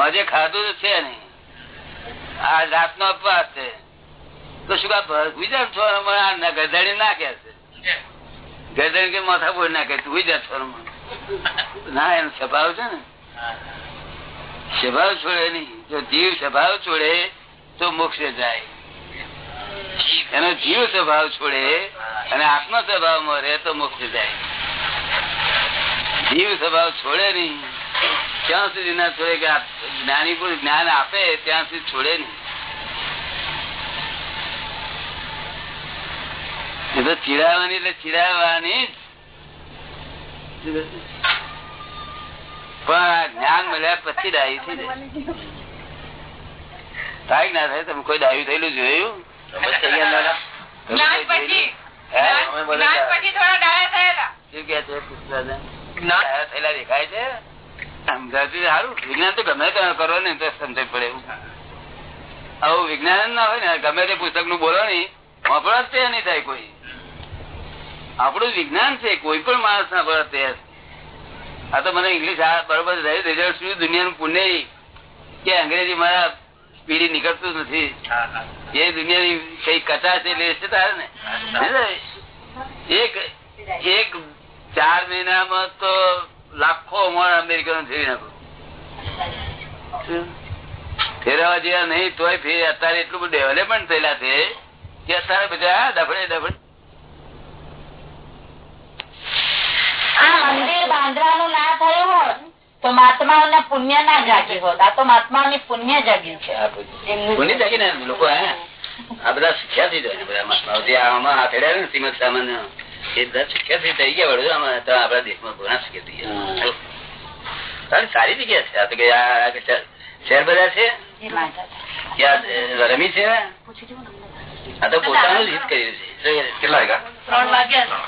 આજે ખાધું છે નહીં. આ રાત નો અપવાસ છે. તો શું કા છો ગધડી ના કે છે. ગધડી કે માથા બોલ ના કે તું છો ના, એનો સ્વભાવ છે ને. સ્વભાવ છોડે નહીં. જો જીવ સ્વભાવ છોડે તો મોક્ષે જાય. એનો જીવ સ્વભાવ છોડે અને આત્મ સ્વભાવમાં રહે તો મોક્ષ જાય. જીવ સ્વભાવ છોડે નહીં. ત્યાં સુધી ના છોડે કે જ્ઞાની પુરુષ જ્ઞાન આપે ત્યાં સુધી છોડે નહીં. એ તો ચીડાવવાની એટલે ચીડાવવાની જ. પણ જ્ઞાન મળ્યા પછી ડાયું થઈ જાય. થાય ના થાય તમે કોઈ ડાયું થયેલું જોયું? થયેલા દેખાય છે? સમજાતું સારું. વિજ્ઞાન તો ગમે તમે કરો ને તો સમજ પડે એવું. આવું વિજ્ઞાન ના હોય ને ગમે તે પુસ્તકનું બોલો ને વાપરા તૈયાર નહીં થાય કોઈ. આપણું વિજ્ઞાન છે કોઈ પણ માણસ ના ભરત તૈયાર આ તો મને ઇંગ્લિશ બરોબર રહ્યું. રિઝલ્ટ શું? દુનિયાનું પુણ્ય કે અંગ્રેજી મારા સ્પીડી નીકળતું નથી. એ દુનિયાની કઈ કથા છે લે લેશે તારે ને? એક એક ચાર મહિનામાં તો લાખો મણ અમેરિકનો ફેરી નાખો. ફેરવા જેવા નહીં તોય ફેર. અત્યારે એટલું બધું ડેવલપમેન્ટ થયેલા છે કે અત્યારે બધા ડફડે ડફડે. આ મંદિર બાંધવાનું ના થયું હોત તો મહાત્માઓના પુણ્ય ના જાગ્યું હોત. આ તો મહાત્માઓની પુણ્ય જાગ્યું છે. જાગી ને લોકો આ બધા શીખ્યા થઈ જાય બધા મહાત્માઓ. જે આમાં હાથેડ્યા ને શ્રીમદ સામાન્ય. એ બધા શીખ્યા થઈ થઈ ગયા વડોદરા તો આપણા દેશમાં ઘણા શીખ્યા થઈ સારી જગ્યા છે આ તો કે આ કે શહેર- શહેર છે? રમી છે? આ તો પોતાનું જ હિત કર્યું છે. કેટલા વાગ્યા? ત્રણ વાગ્યા.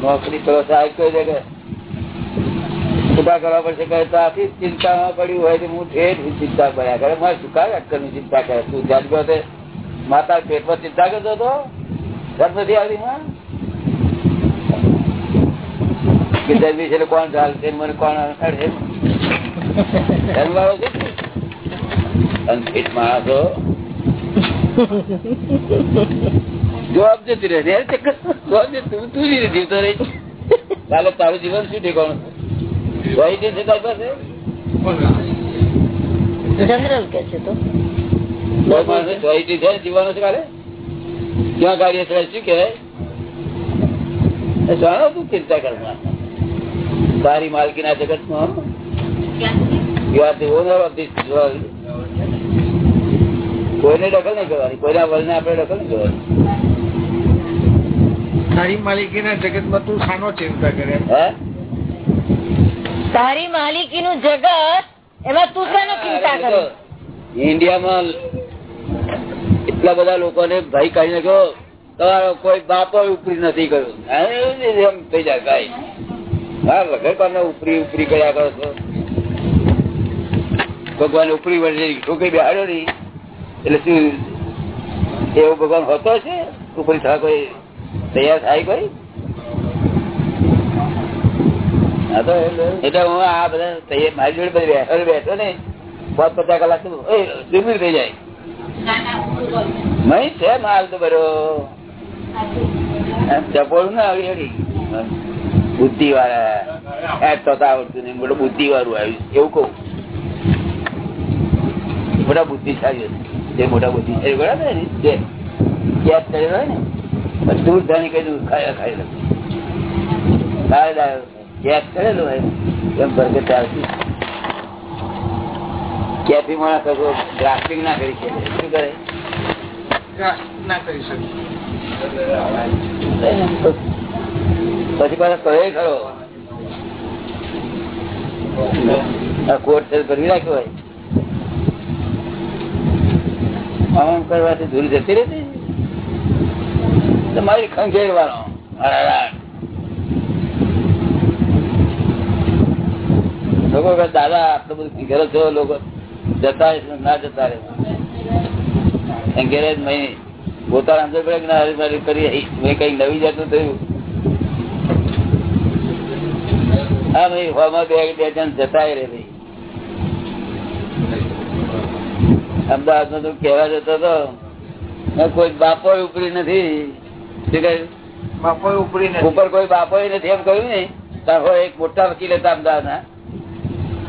નોકરી કરો સાહેબ કહે છે છૂટા કરવા પડશે, કહે તો આથી પડ્યું હોય હું ઠેર ચિંતા કર્યા કરે. મારે શું કાંઈ અક્કર ચિંતા કરે? તું જાગતો તે? માતા પેટમાં ચિંતા કરતો હતો? ઘર નથી આવતી માં? કોણ ચાલશે? મને કોણ અડશે જન્મવાળો છે? માણસો જવાબ જતી રહે. તું તું જીવતો રહી. ચાલો, તારું જીવન શું ઠેકાણું? વહી છે તારી પાસે જનરલ કે છે તો કોઈ છે જીવવાનું છે કાલે ક્યાં કાર્ય છે શું કહેવાય જાણો તું ચિંતા કરવા તારી માલકીના જગતમાં યુ આર કોઈને દખલ નહીં કરવાની કોઈના વર્લ્ડ ને આપણે દખલ નહીં કરવાની તારી માલિકીના જગતમાં તું સાનો ચિંતા કરે. હે? તારી માલિકી નું જગત એમાં તું શાનો ચિંતા કરો? ઇન્ડિયામાં એટલા બધા લોકોને ભાઈ કાઢી નાખ્યો તમારો કોઈ બાપો ઉપરી નથી કર્યો એમ થઈ જાય ભાઈ. હા વગર કોને ઉપરી ઉપરી કર્યા કરો છો? ભગવાન ઉપરી વર્ષે છોકરી બેહાડ્યો નહીં. એટલે શું એવો ભગવાન હોતો છે ઉપરી થવા કોઈ તૈયાર થાય કોઈ? એટલે હું આ બધા તૈયાર મારી જોડે બેઠો બેઠો ને પાંચ પચાસ કલાક દૂર થઈ જાય. નહીં છે માલ તો બરો ચપોડું ના આવી હળી બુદ્ધિ વાળા એડ તો આવડતું નહીં મોટું બુદ્ધિ વાળું આવ્યું. એવું કઉ મોટા બુદ્ધિશાળી જે મોટા બુદ્ધિશાળી બરાબર ને? જે ગેસ કરેલો હોય ને? બધું જાણી કઈ ખાઈ ખાઈ લે ગેસ કરેલો હોય એમ બરકત આવતી કેફી માણસ હજુ ગ્રાફ્ટિંગ ના કરી શકે? શું કરે? ના કરી શકે. પછી પાછા કહે ખરો. કોર્ટ કરી રાખ્યો હોય. આમ કરવાથી ધૂળ જતી રહેતી. તમારી ખંખેરવાનો. લોકો દાદા આટલું બધું ખંખેરો છો લોકો જતા ના જતા રહે ઘેરે પોતાના અંદર પડે ના હરીફરી કરી મેં કઈ નવી જતું થયું. હા ભાઈ હોમાં બે બે જણ જતા રે ભાઈ. અમદાવાદમાં તું કહેવા જતો હતો કોઈ બાપો ઉપરી નથી. બાપો ઉપરી ઉપર કોઈ બાપો નથી એમ કહ્યું ને? એક મોટા વકીલ હતા અમદાવાદ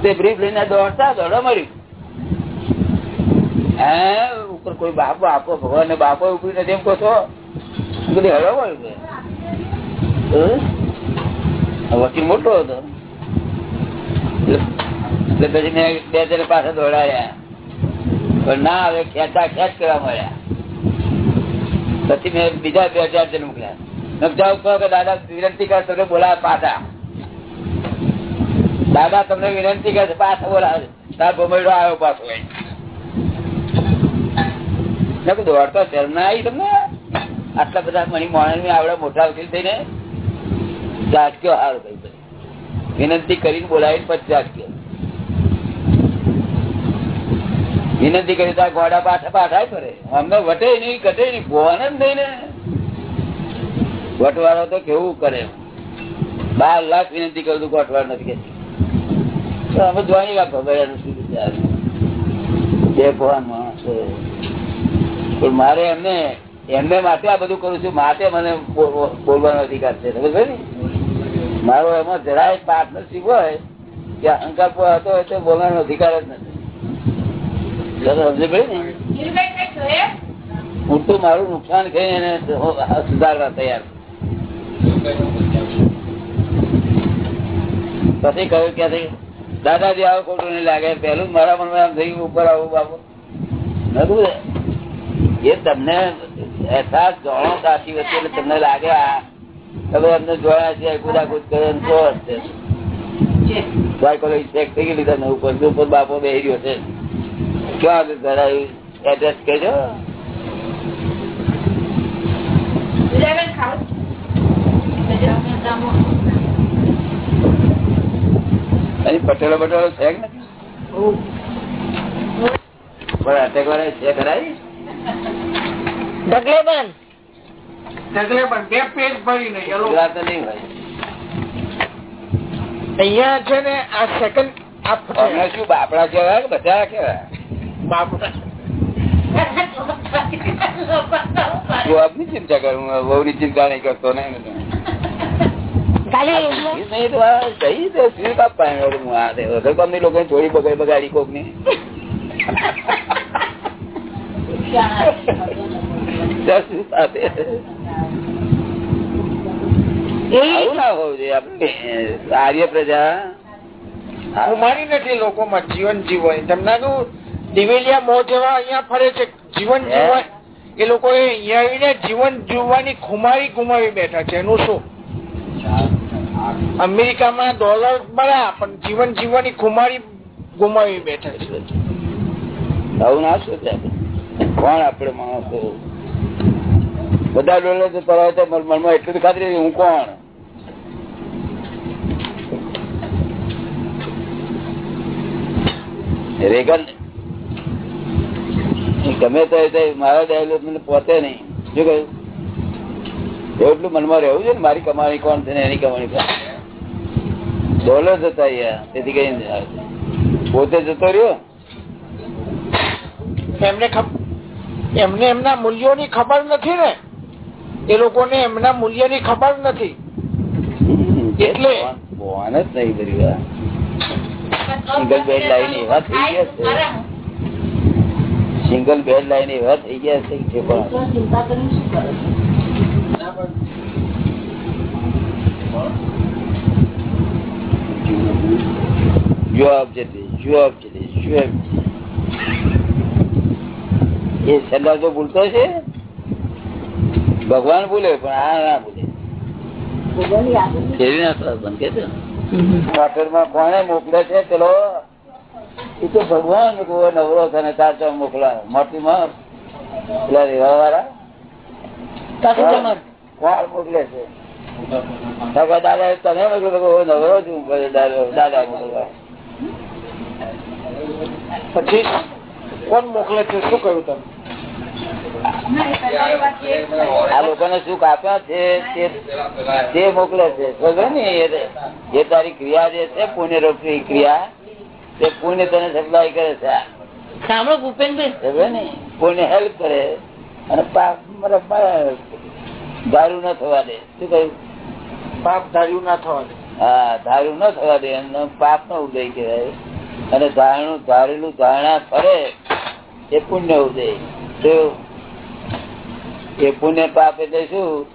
તે બ્રીફ લઈને દોડતા દોડો મળ્યું હે, ઉપર કોઈ બાપો, આપો ભગવાન બાપો ઉપરી નથી, એમ કહો છો? બધી હળો મળ્યું વકીલ મોટો હતો. એટલે પછી મેં બે જણ પાસે દોડાયા પણ ના હવે ખેંચા ખેંચ કરવા મળ્યા. પછી મેં બીજા બે હજાર જણ મોકલ્યા. મેં ઉપર દાદા, વિનંતી કરે તો બોલાવે પાછા. દાદા તમને વિનંતી કરે છે, બોલાવે તાર ભમરડો આવ્યો પાછો. દોડતો આવી તમને? આટલા બધા મણી મોણ આવડે મોટા વકીલ થઈને જાટક્યો હાર ભાઈ વિનંતી કરીને બોલાવી પછી જાટક્યો વિનંતી કરી તો ગોડા પાછા પાછા ફરે અમને વટે નહીં ઘટે નહીં ભોવાને જ નહીં ને. વટવાળો તો કેવું કરે બાર લાખ વિનંતી કરું ગોઠવાડ નથી કે પણ મારે એમને એમને માટે આ બધું કરું છું, માટે મને બોલવાનો અધિકાર છે? મારો એમાં જરાય પાર્ટનરશીપ હોય કે અહંકાર હતો હોય તો બોલવાનો અધિકાર જ નથી? હું તો મારું નુકસાન કરી એને સુધારવા તૈયાર પછી કહ્યું કે દાદાજી આવું ખોટું નહીં લાગે. પેલું મારા મનમાં એમ થયું, ઉપર આવું બાબુ નતું એ તમને અહેસાસ જોણો સાચી વચ્ચે એટલે તમને લાગે આ તમે એમને જોયા છે કુદાકુદ કરે તો હશે સાયકોલોજી ચેક થઈ ગયેલી તમે ઉપર. ઉપર બાપો બેહી રહ્યો છે. ક્યાં આગળ કરાયું એડ્રેસ કહેજો અહીં પટેલો પટેલો છે કે નથી? પણ અટેક વાળા છે ખરાઈ? ઢગલેબન ઢગલે પણ બે પેજ ભરીને ગુજરાત નહીં હોય. અહીંયા છે ને આ સેકન્ડ અમને શું બાપડા કેવાય કે બધા કેવાય બાપડા. ચિંતા કરું બહુ ની ચિંતા નહીં કરતો ને. ખાલી નહીં તો આ સહી તો શું કાપ પાણી હું આ દે વગર કામની લોકોને થોડી બગાડી બગાડી કોકની આર્ય પ્રજા નથી લોકોમાં જીવન જીવવાય તેમનાનું દિવેલિયા મોહ જેવા અહીંયા ફરે છે. જીવન હે? જીવવા એ લોકો આવીને જીવન જીવવાની ખુમારી ગુમાવી બેઠા છે. એનું શું? અમેરિકામાં ડોલર મળ્યા, પણ જીવન જીવવાની ખુમારી ગુમાવી બેઠા છે આવું ના છે કોણ આપડે માણસો? બધા ડોલર તો તરત તો મન- મનમાં એટલું તો ખાતરી હું કોણ? રેગન. ગમે તો મારા ડાયલોગ મને પોતે નહીં. શું કહ્યું? એટલું મનમાં રહેવું છે ને, મારી કમાણી કોણ છે ને, એની કમાણી કોણ ડોલર જતા રહ્યા. તેથી કઈ પોતે જતો રહ્યો? એમને એમને એમના મૂલ્યોની ખબર નથી ને. એ લોકોને એમના મૂલ્યની ખબર નથી. એટલે? ભગવાન જ નહીં કર્યું સિંગલ બેડ લાઈન એવા થઈ ગયા છે. સિંગલ બેડ લાઈન એવા થઈ ગયા છે જવાબ જતી જવાબ જતી જવાબ એ સલાહ તો ભૂલતો છે? ભગવાન ભૂલે પણ આ ના ભૂલે. કેવી ના બંધ કે છે ક્વાર્ટરમાં કોને મોકલે છે પેલો? એ તો ભગવાન નવરો થને ચાચો મોકલા પેલા રેવા વાળા કોણ મોકલે છે? દાદા તમે નવરો જ દાદા પછી કોણ મોકલે છે? શું કહ્યું તમે? આ લોકોને સુખ આપ્યા છે તે- મોકલે છે. ને? એ- એ તારી ક્રિયા જે છે પુણ્ય રૂપી ક્રિયા તે પુણ્ય તને સપ્લાય કરે છે. સાંભળો ભૂપેનભાઈ. ને? પુણ્ય હેલ્પ કરે અને પાપ દારૂ ન થવા દે. શું કહ્યું? પાપ ધાર્યું ના થવા દે હા, ધાર્યું ન થવા દે એમનો પાપ નો ઉદય કહેવાય. અને ધારણું ધારેલું ધારણા ફરે એ પુણ્ય ઉદય. એ પુણ્ય પાપ એટલે શું?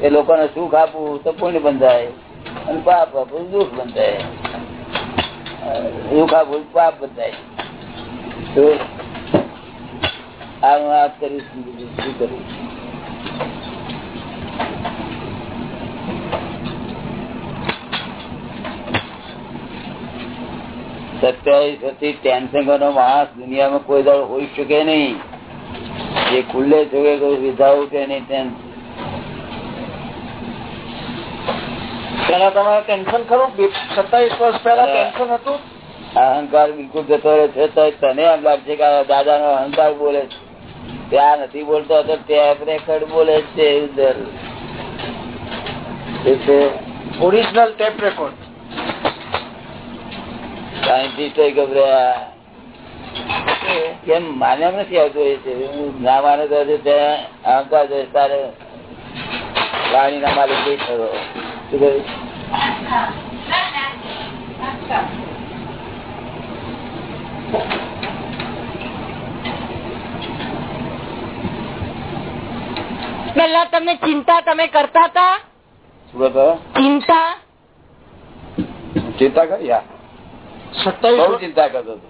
એ લોકોને સુખ આપવું તો પુણ્ય બંધાય. અને પાપ આપવું દુઃખ બંધાય. સુખ આપવું પાપ બંધાય. આ હું વાત કરીશ શું કરીશ? સત્યાવીસ વર્ષથી ટેન્શન નો માણસ દુનિયામાં કોઈ દાડો હોઈ શકે નહીં. એ ખુલ્લે જોગે કોઈ વિધાઉટ એની ટેન્શન પેલા તમારે ટેન્શન ખરું? બે- વર્ષ પહેલા ટેન્શન હતું? અહંકાર બિલકુલ જતો રહે છે તો તને એમ લાગશે કે આ દાદાનો અહંકાર બોલે છે. ત્યાં નથી બોલતો તો ટેપ રેકર્ડ બોલે છે ઓરિજિનલ ટેપ રેકોર્ડ સાયન્ટિસ્ટ ગભરાયા કેમ માન્યા નથી આવતું એ છે? હું ના માને તો ત્યાં આવતા જોઈએ તારે. વાણીના માલિક કઈ થયો. શું કહ્યું? પેલા તમને ચિંતા તમે કરતા હતા? ચિંતા? ચિંતા કરી હા. સત્તાવીસ ચિંતા કરતો હતો.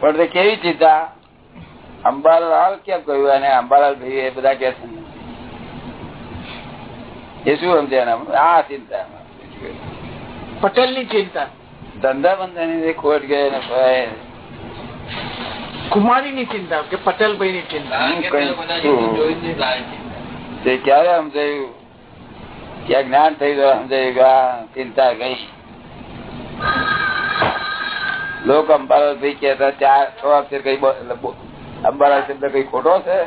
પણ તે કેવી ચિંતા? અંબાલાલ કેમ કહ્યું? અને અંબાલાલ ભાઈ એ બધા કે એ શું સમજે આ ચિંતા. પટેલની ચિંતા. ધંધા બંધાની ખોટ ગયા ને ભાઈ. કુમારી ની ચિંતા કે પટેલભાઈ ની ચિંતા કઈ? તે ક્યારે સમજાયું? ક્યાં જ્ઞાન થઈ ગયું સમજાયું ચિંતા ગઈ? લોક અંબાલાલ ભાઈ કેતા ચાર છ અક્ષર કઈ અંબાલાલ શબ્દ કઈ ખોટો છે?